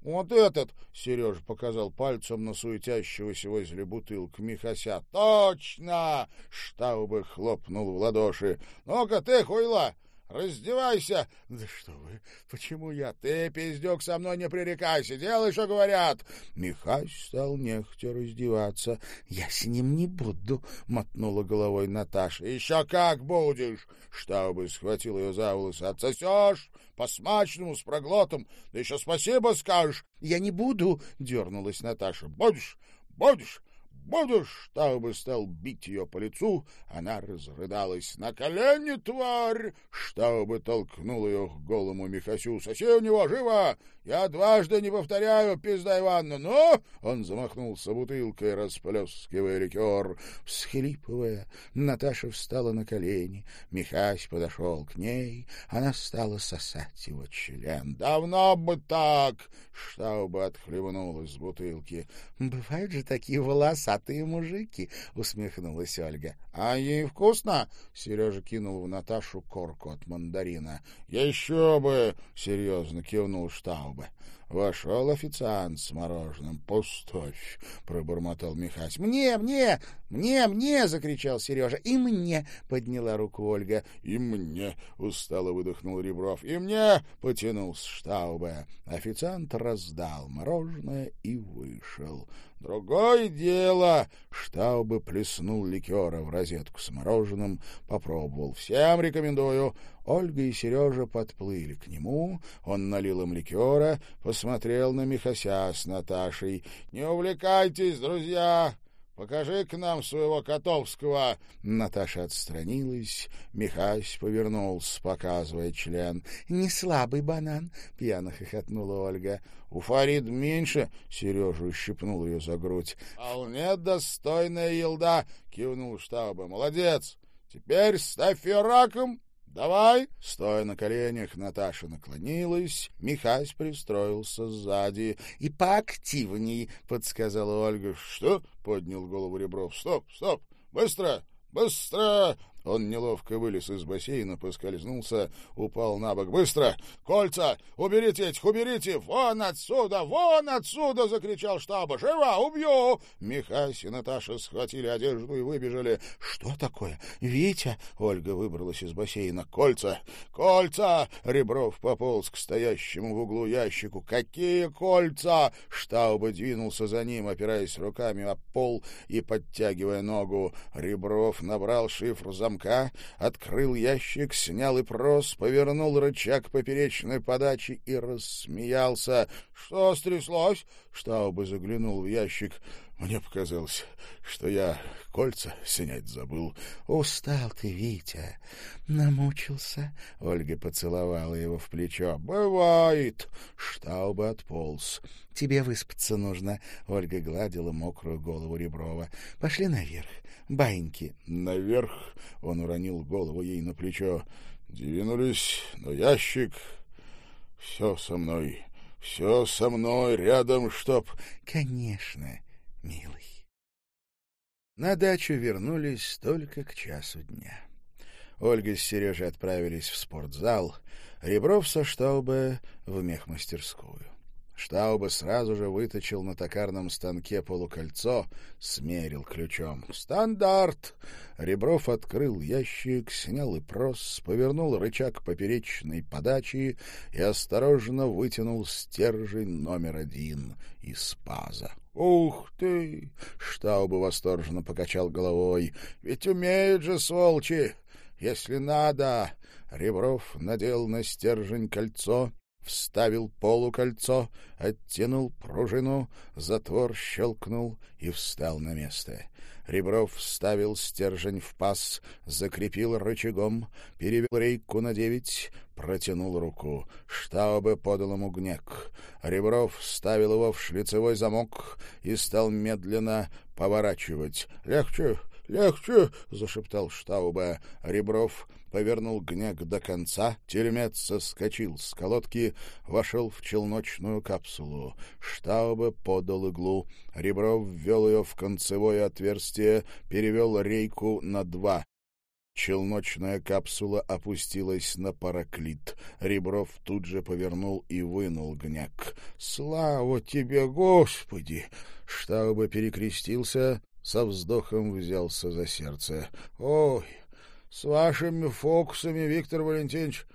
Вот этот, — Сережа показал пальцем на суетящегося возле бутылки Михася. — Точно! — бы хлопнул в ладоши. — Ну-ка ты, хуйла, Раздевайся! — Да что вы! Почему я? Ты, пиздюк, со мной не пререкайся! Делай, что говорят! Михась стал нехотя раздеваться. — Я с ним не буду! — мотнула головой Наташа. — Еще как будешь! Штаубы схватил ее за волосы. — Отсосешь! По-смачному, с проглотом! Да еще спасибо скажешь! — Я не буду! — дернулась Наташа. — Будешь! «Будешь? будешь, чтобы стал бить ее по лицу, она разрыдалась на колени, тварь, чтобы толкнул ее к голому Михасю. Соси у него живо! Я дважды не повторяю, пизда Ивановна, но...» Он замахнулся бутылкой, расплескивая ликер. Всхлипывая, Наташа встала на колени. Михась подошел к ней. Она стала сосать его член. «Давно бы так!» Штауба отхлебнул из бутылки. «Бывают же такие волосатые мужики!» — усмехнулась Ольга. «А ей вкусно?» — Сережа кинул в Наташу корку от мандарина. «Еще бы!» — серьезно кивнул Штауба. бы. Вошел официант с мороженым. «Пустовь!» — пробормотал Михась. «Мне, мне! Мне, мне!» — закричал Сережа. «И мне!» — подняла руку Ольга. «И мне!» — устало выдохнул Ребров. «И мне!» — потянулся Штаубе. Официант раздал мороженое и вышел. «Другое дело!» Штаубе плеснул ликера в розетку с мороженым, попробовал. «Всем рекомендую!» Ольга и Сережа подплыли к нему, он налил им ликера, посмотрел на Михася с Наташей. «Не увлекайтесь, друзья!» «Покажи к нам своего Котовского!» Наташа отстранилась. Михась повернулся, показывая член. «Не слабый банан!» — пьяно хохотнула Ольга. «У Фарид меньше!» — Сережа щипнул ее за грудь. «Вполне достойная елда!» — кивнул штаба. «Молодец! Теперь ставь ее раком!» «Давай!» Стоя на коленях, Наташа наклонилась, Михась пристроился сзади. «И поактивней!» — подсказала Ольга. «Что?» — поднял голову Ребров. «Стоп! Стоп! Быстро! Быстро!» Он неловко вылез из бассейна, поскользнулся, упал на бок. «Быстро! Кольца! Уберите этих! Уберите! Вон отсюда! Вон отсюда!» — закричал штаба. «Жива! Убью!» Михась и Наташа схватили одежду и выбежали. «Что такое? Витя!» — Ольга выбралась из бассейна. «Кольца! Кольца!» — Ребров пополз к стоящему в углу ящику. «Какие кольца!» — штаба двинулся за ним, опираясь руками о пол и подтягивая ногу. Ребров набрал шифр замка замка, открыл ящик, снял и прос, повернул рычаг поперечной подачи и рассмеялся. — Что стряслось? — Штаубы заглянул в ящик. Мне показалось, что я кольца снять забыл. — Устал ты, Витя. Намучился. Ольга поцеловала его в плечо. — Бывает. Штаубы отполз. — Тебе выспаться нужно. Ольга гладила мокрую голову Реброва. — Пошли наверх. Баиньки. — Наверх. Он уронил голову ей на плечо. Двинулись, но ящик... Все со мной. Все со мной рядом, чтоб... — Конечно милый. На дачу вернулись только к часу дня. Ольга с Сережей отправились в спортзал, Ребров со Штаубе в мехмастерскую. Штаубас сразу же выточил на токарном станке полукольцо, смерил ключом. «Стандарт!» Ребров открыл ящик, снял и прос, повернул рычаг поперечной подачи и осторожно вытянул стержень номер один из паза. «Ух ты!» — Штауба восторженно покачал головой. «Ведь умеют же, сволчи! Если надо!» Ребров надел на стержень кольцо, вставил полукольцо, оттянул пружину, затвор щелкнул и встал на место. Ребров вставил стержень в паз, закрепил рычагом, перевел рейку на девять, протянул руку. Штаубе подал ему гнек. Ребров вставил его в шлицевой замок и стал медленно поворачивать. «Легче!» легче!» — зашептал Штаубе. Ребров повернул гнек до конца, тельмец соскочил с колодки, вошел в челночную капсулу. Штаубе подал иглу. Ребров ввел ее в концевое отверстие, со вздохом взялся за сердце. — Ой, с вашими фокусами, Виктор Валентинович,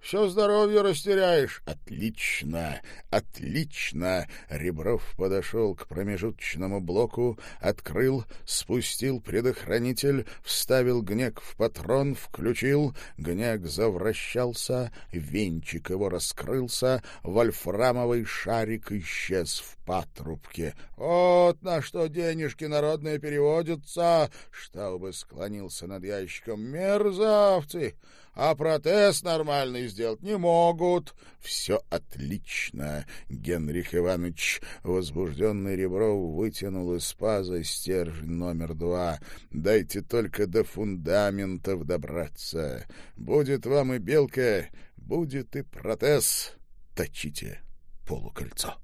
все здоровье растеряешь. — Отлично, отлично! Ребров подошел к промежуточному блоку, открыл, спустил предохранитель, вставил гнек в патрон, включил. Гнек завращался, венчик его раскрылся, вольфрамовый шарик исчез в патрубке. «Вот на что денежки народные переводятся!» Штаубе склонился над ящиком. «Мерзавцы! А протез нормальный сделать не могут!» «Все отлично, Генрих Иванович!» Возбужденный Ребров вытянул из паза стержень номер два. «Дайте только до фундаментов добраться. Будет вам и белка, будет и протез. Точите полукольцо!»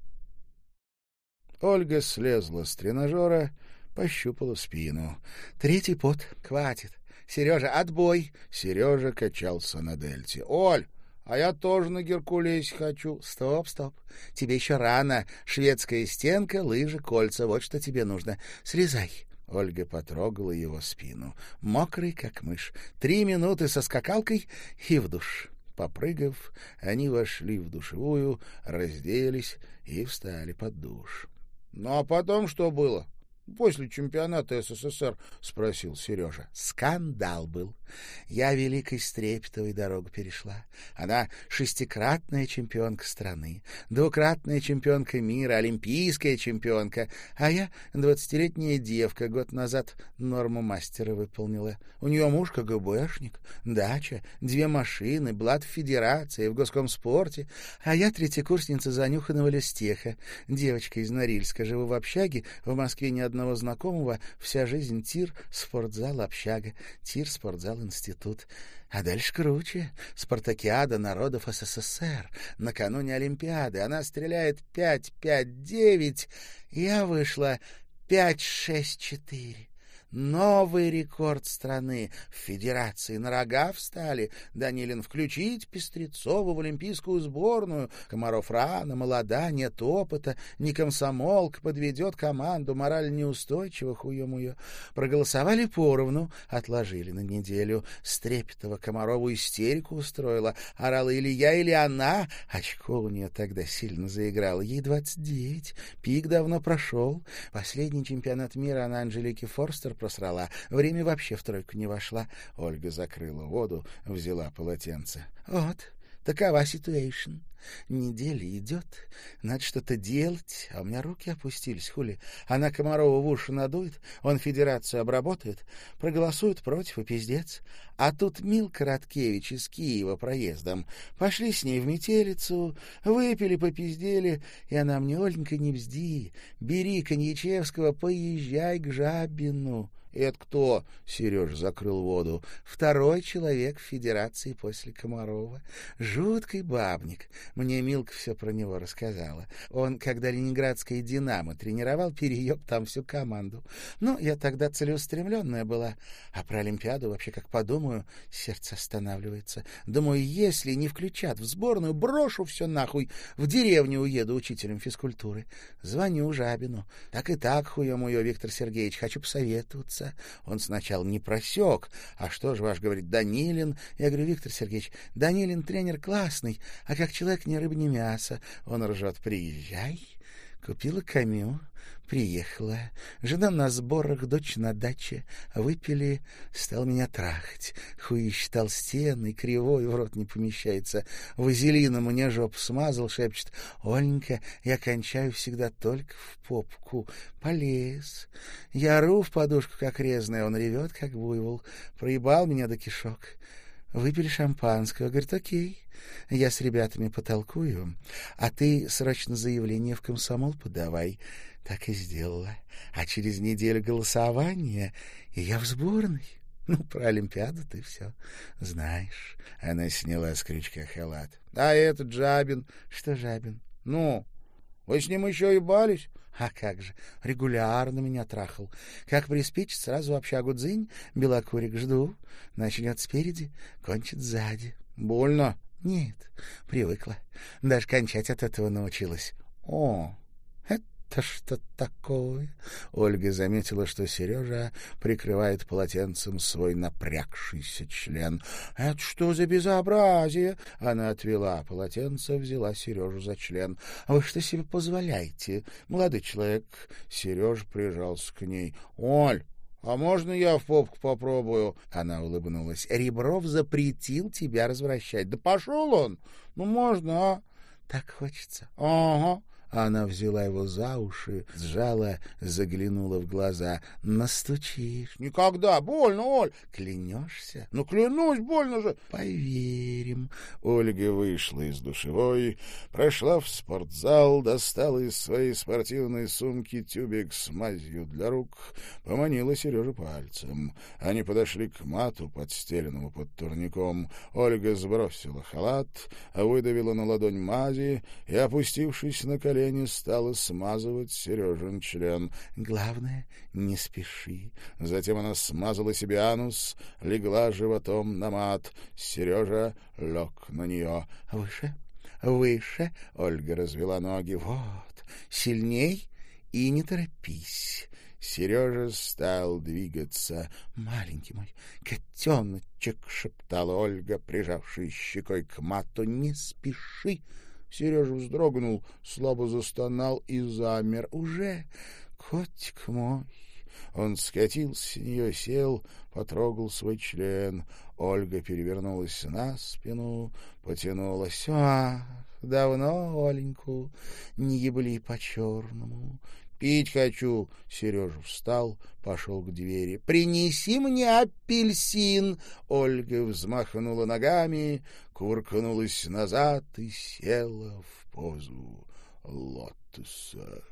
Ольга слезла с тренажера, пощупала спину. «Третий пот. Хватит. Сережа, отбой!» Сережа качался на дельте. «Оль, а я тоже на Геркулесе хочу». «Стоп, стоп. Тебе еще рано. Шведская стенка, лыжи, кольца. Вот что тебе нужно. Срезай». Ольга потрогала его спину. Мокрый, как мышь. Три минуты со скакалкой и в душ. Попрыгав, они вошли в душевую, разделись и встали под душ. Ну, а потом что было? После чемпионата СССР спросил Сережа. Скандал был. Я Великой Стрепетовой дорогу перешла. Она шестикратная чемпионка страны, двукратная чемпионка мира, олимпийская чемпионка. А я двадцатилетняя девка, год назад норму мастера выполнила. У нее муж КГБшник, дача, две машины, блат в федерации, в госкомспорте. А я третья третьекурсница занюханного листеха, девочка из Норильска, живу в общаге, в Москве ни одного одного знакомого вся жизнь тир, спортзал, общага, тир, спортзал, институт. А дальше круче. Спартакиада народов СССР. Накануне Олимпиады. Она стреляет 5-5-9. Я вышла 5-6-4 новый рекорд страны. В Федерации на рога встали. Данилин включить Пестрецова в олимпийскую сборную. Комаров рано, молода, нет опыта. Не комсомолка подведет команду, мораль неустойчива, хуем ее. Проголосовали поровну, отложили на неделю. Стрепетова Комарову истерику устроила. Орала или я, или она. Очко у нее тогда сильно заиграло. Ей двадцать девять. Пик давно прошел. Последний чемпионат мира она Анжелике Форстер просрала. Время вообще в тройку не вошла. Ольга закрыла воду, взяла полотенце. «Вот, такова ситуэйшн. Неделя идет, надо что-то делать, а у меня руки опустились, хули. Она Комарова в уши надует, он федерацию обработает, проголосует против и пиздец. А тут Мил Короткевич из Киева проездом. Пошли с ней в метелицу, выпили, попиздели, и она мне, Оленька, не бзди, бери Коньячевского, поезжай к Жабину. «Это кто?» — Сереж закрыл воду. «Второй человек в Федерации после Комарова. Жуткий бабник. Мне Милка все про него рассказала. Он, когда ленинградское «Динамо» тренировал, перееб там всю команду. Ну, я тогда целеустремленная была. А про Олимпиаду вообще, как подумаю, сердце останавливается. Думаю, если не включат в сборную, брошу все нахуй. В деревню уеду учителем физкультуры. Звоню Жабину. Так и так, хуем ее, Виктор Сергеевич, хочу посоветоваться отца. Он сначала не просек. А что же ваш, говорит, Данилин? Я говорю, Виктор Сергеевич, Данилин тренер классный, Приехала. Жена на сборах, дочь на даче. Выпили. Стал меня трахать. Хуищ толстенный, кривой, в рот не помещается. вазелином мне жопу смазал, шепчет. «Оленька, я кончаю всегда только в попку. Полез». Я ру в подушку, как резная. Он ревет, как буйвол. Проебал меня до кишок. Выпили шампанского. Говорит, окей, я с ребятами потолкую, а ты срочно заявление в комсомол подавай. Так и сделала. А через неделю голосования, и я в сборной. Ну, про Олимпиаду ты все А Как же, регулярно меня трахал. Как приспичит, сразу общагу дзынь, белокурик жду. Начнет спереди, кончит сзади. Больно? Нет, привыкла. Даже кончать от этого научилась. О, что такое? Ольга заметила, что Сережа прикрывает полотенцем свой напрягшийся член. — Это что за безобразие? Она отвела полотенце, взяла Сережу за член. — А Вы что себе позволяете, молодой человек? Сереж прижался к ней. — Оль! «А можно я в попку попробую?» Она улыбнулась. «Ребров запретил тебя развращать. Да пошел он! Ну, можно, а?» «Так хочется». «Ага. Она взяла его за уши, сжала, заглянула в глаза. «Настучишь?» «Никогда! Больно, Оль!» «Клянешься?» «Ну, клянусь, больно же!» «Поверим!» Ольга вышла из душевой, прошла в спортзал, достала из своей спортивной сумки тюбик с мазью для рук, поманила Сережу пальцем. Они подошли к мату, подстеленному под турником. Ольга сбросила халат, выдавила на ладонь мази и, опустившись на колени, колени, стала смазывать Сережин член. «Главное, не спеши». Затем она смазала себе анус, легла животом на мат. Сережа лег на нее. «Выше, выше!» — Ольга развела ноги. «Вот, сильней и не торопись». Сережа стал двигаться. «Маленький мой котеночек!» — шептала Ольга, прижавшись щекой к мату. «Не спеши!» Сережа вздрогнул, слабо застонал и замер. «Уже, котик мой!» Он скатился с нее, сел, потрогал свой член. Ольга перевернулась на спину, потянулась. «Ах, давно, Оленьку, не ебли по-черному, Пить хочу. Сережа встал, пошел к двери. Принеси мне апельсин. Ольга взмахнула ногами, куркнулась назад и села в позу лотоса.